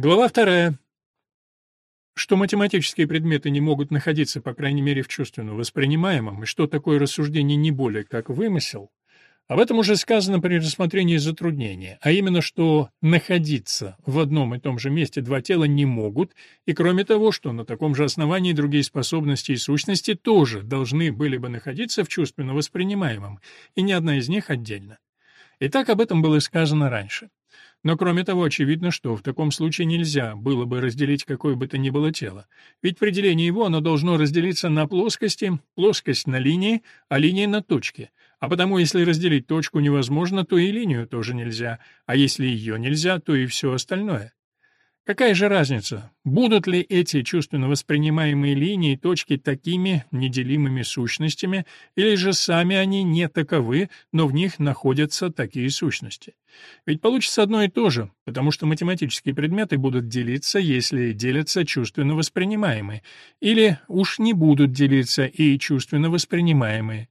Глава вторая. Что математические предметы не могут находиться, по крайней мере, в чувственно воспринимаемом, и что такое рассуждение не более как вымысел, об этом уже сказано при рассмотрении затруднения, а именно, что находиться в одном и том же месте два тела не могут, и кроме того, что на таком же основании другие способности и сущности тоже должны были бы находиться в чувственно воспринимаемом, и ни одна из них отдельно. И так об этом было сказано раньше. Но кроме того, очевидно, что в таком случае нельзя было бы разделить какое бы то ни было тело. Ведь при делении его оно должно разделиться на плоскости, плоскость на линии, а линия на точке. А потому, если разделить точку невозможно, то и линию тоже нельзя, а если ее нельзя, то и все остальное. Какая же разница, будут ли эти чувственно воспринимаемые линии и точки такими неделимыми сущностями, или же сами они не таковы, но в них находятся такие сущности? Ведь получится одно и то же, потому что математические предметы будут делиться, если делятся чувственно воспринимаемые, или уж не будут делиться и чувственно воспринимаемые.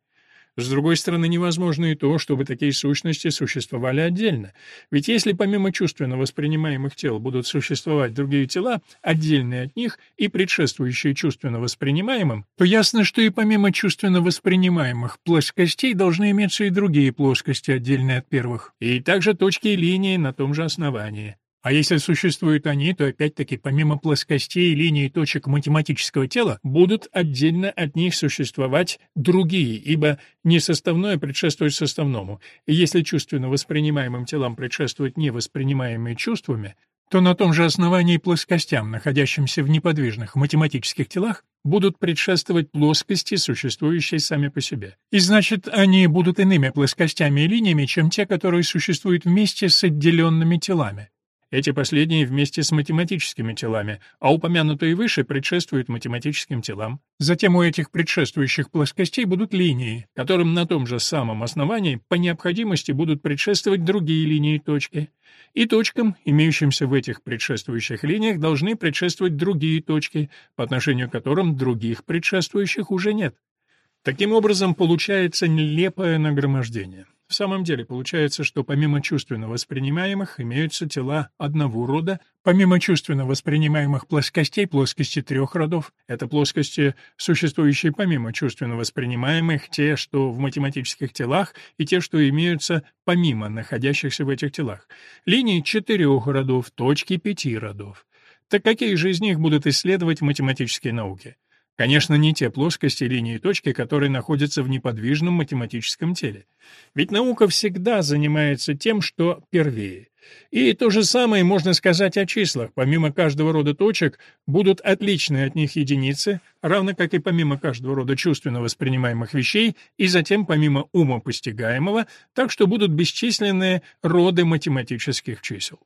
С другой стороны, невозможно и то, чтобы такие сущности существовали отдельно. Ведь если помимо чувственно воспринимаемых тел будут существовать другие тела, отдельные от них и предшествующие чувственно воспринимаемым, то ясно, что и помимо чувственно воспринимаемых плоскостей должны иметься и другие плоскости, отдельные от первых, и также точки и линии на том же основании. А если существуют они, то опять-таки помимо плоскостей и линий точек математического тела будут отдельно от них существовать другие, ибо несоставное предшествует составному. И если чувственно воспринимаемым телам предшествуют невоспринимаемые чувствами, то на том же основании плоскостям, находящимся в неподвижных математических телах, будут предшествовать плоскости, существующие сами по себе. И значит, они будут иными плоскостями и линиями, чем те, которые существуют вместе с отделенными телами. Эти последние вместе с математическими телами, а упомянутые выше предшествуют математическим телам. Затем у этих предшествующих плоскостей будут линии, которым на том же самом основании по необходимости будут предшествовать другие линии точки. И точкам, имеющимся в этих предшествующих линиях, должны предшествовать другие точки, по отношению к которым других предшествующих уже нет. Таким образом, получается нелепое нагромождение. В самом деле получается, что помимо чувственно воспринимаемых имеются тела одного рода, помимо чувственно воспринимаемых плоскостей плоскости трех родов. Это плоскости, существующие помимо чувственно воспринимаемых, те, что в математических телах, и те, что имеются помимо находящихся в этих телах. Линии четырех родов, точки пяти родов. Так какие же из них будут исследовать математические науки? Конечно, не те плоскости, линии и точки, которые находятся в неподвижном математическом теле. Ведь наука всегда занимается тем, что первее. И то же самое можно сказать о числах. Помимо каждого рода точек будут отличные от них единицы, равно как и помимо каждого рода чувственно воспринимаемых вещей, и затем помимо ума постигаемого, так что будут бесчисленные роды математических чисел.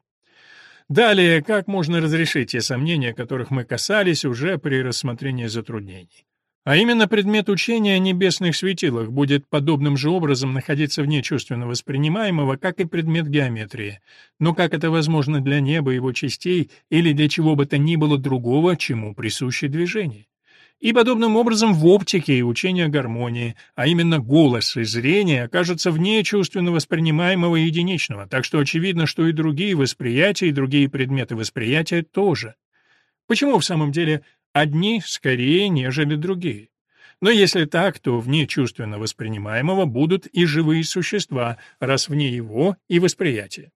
Далее, как можно разрешить те сомнения, которых мы касались уже при рассмотрении затруднений? А именно предмет учения о небесных светилах будет подобным же образом находиться вне чувственно воспринимаемого, как и предмет геометрии. Но как это возможно для неба его частей или для чего бы то ни было другого, чему присуще движение? И подобным образом в оптике и учении о гармонии, а именно голос и зрение, окажутся вне чувственно воспринимаемого единичного, так что очевидно, что и другие восприятия, и другие предметы восприятия тоже. Почему в самом деле одни скорее, нежели другие? Но если так, то вне чувственно воспринимаемого будут и живые существа, раз вне его и восприятия.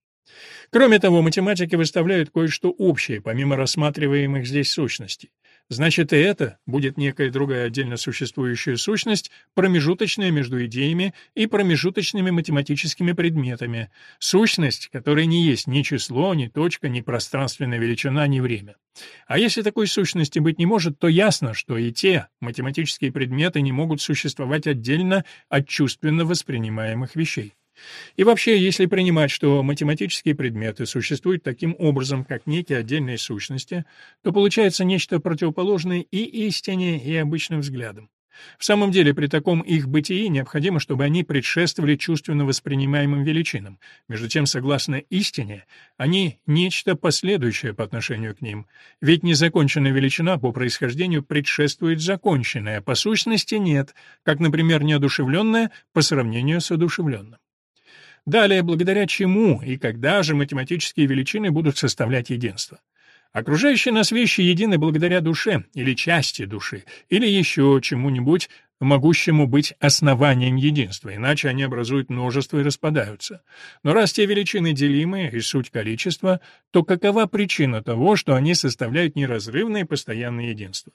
Кроме того, математики выставляют кое-что общее, помимо рассматриваемых здесь сущностей. Значит, и это будет некая другая отдельно существующая сущность, промежуточная между идеями и промежуточными математическими предметами, сущность, которая не есть ни число, ни точка, ни пространственная величина, ни время. А если такой сущности быть не может, то ясно, что и те математические предметы не могут существовать отдельно от чувственно воспринимаемых вещей. И вообще, если принимать, что математические предметы существуют таким образом, как некие отдельные сущности, то получается нечто противоположное и истине, и обычным взглядам. В самом деле, при таком их бытии необходимо, чтобы они предшествовали чувственно воспринимаемым величинам. Между тем, согласно истине, они — нечто последующее по отношению к ним. Ведь незаконченная величина по происхождению предшествует законченной, а по сущности нет, как, например, неодушевленная по сравнению с одушевленным. Далее, благодаря чему и когда же математические величины будут составлять единство? Окружающие нас вещи едины благодаря душе или части души, или еще чему-нибудь, могущему быть основанием единства, иначе они образуют множество и распадаются. Но раз те величины делимые и суть количества, то какова причина того, что они составляют неразрывное и постоянное единство?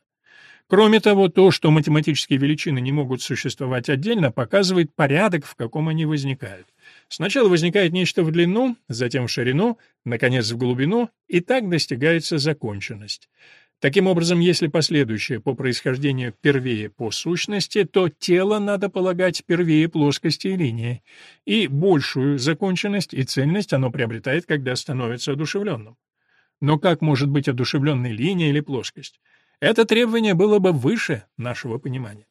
Кроме того, то, что математические величины не могут существовать отдельно, показывает порядок, в каком они возникают. Сначала возникает нечто в длину, затем в ширину, наконец в глубину, и так достигается законченность. Таким образом, если последующее по происхождению первее по сущности, то тело надо полагать первее плоскости и линии, и большую законченность и цельность оно приобретает, когда становится одушевленным. Но как может быть одушевленной линия или плоскость? Это требование было бы выше нашего понимания.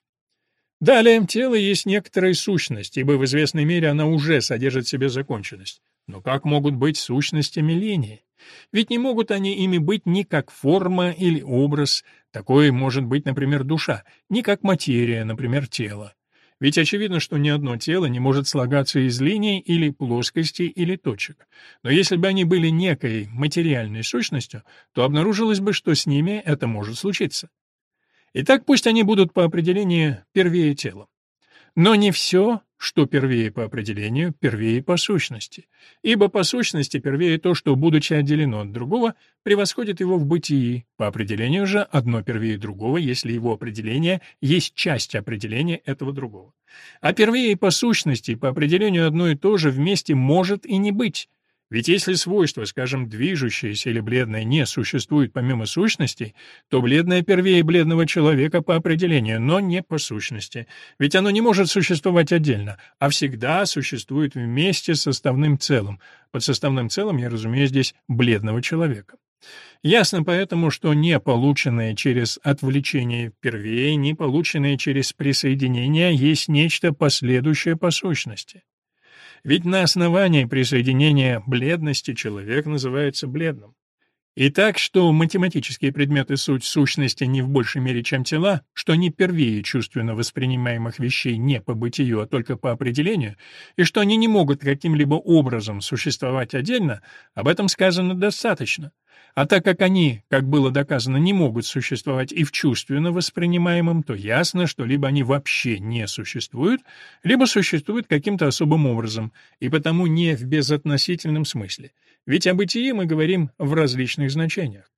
Далее, тело есть некоторая сущность, ибо в известной мере она уже содержит в себе законченность. Но как могут быть сущностями линии? Ведь не могут они ими быть ни как форма или образ, такой может быть, например, душа, ни как материя, например, тело. Ведь очевидно, что ни одно тело не может слагаться из линий или плоскостей или точек. Но если бы они были некой материальной сущностью, то обнаружилось бы, что с ними это может случиться. Итак, пусть они будут по определению первее тела. Но не все, что первее по определению, первее по сущности. Ибо по сущности первее то, что, будучи отделено от другого, превосходит его в бытии, по определению же одно первее другого, если его определение есть часть определения этого другого. А первее по сущности, по определению одно и то же вместе может и не быть, ведь если свойство, скажем, движущееся или бледное не существует помимо сущностей, то бледное первее бледного человека по определению, но не по сущности. Ведь оно не может существовать отдельно, а всегда существует вместе с составным целым. Под составным целым я разумею здесь бледного человека. Ясно поэтому, что не полученное через отвлечение первее, не полученное через присоединение есть нечто последующее по сущности. Ведь на основании присоединения бледности человек называется бледным. И так, что математические предметы суть сущности не в большей мере, чем тела, что не первее чувственно воспринимаемых вещей не по бытию, а только по определению, и что они не могут каким-либо образом существовать отдельно, об этом сказано достаточно. А так как они, как было доказано, не могут существовать и в чувственно воспринимаемом, то ясно, что либо они вообще не существуют, либо существуют каким-то особым образом, и потому не в безотносительном смысле. Ведь о бытии мы говорим в различных значениях.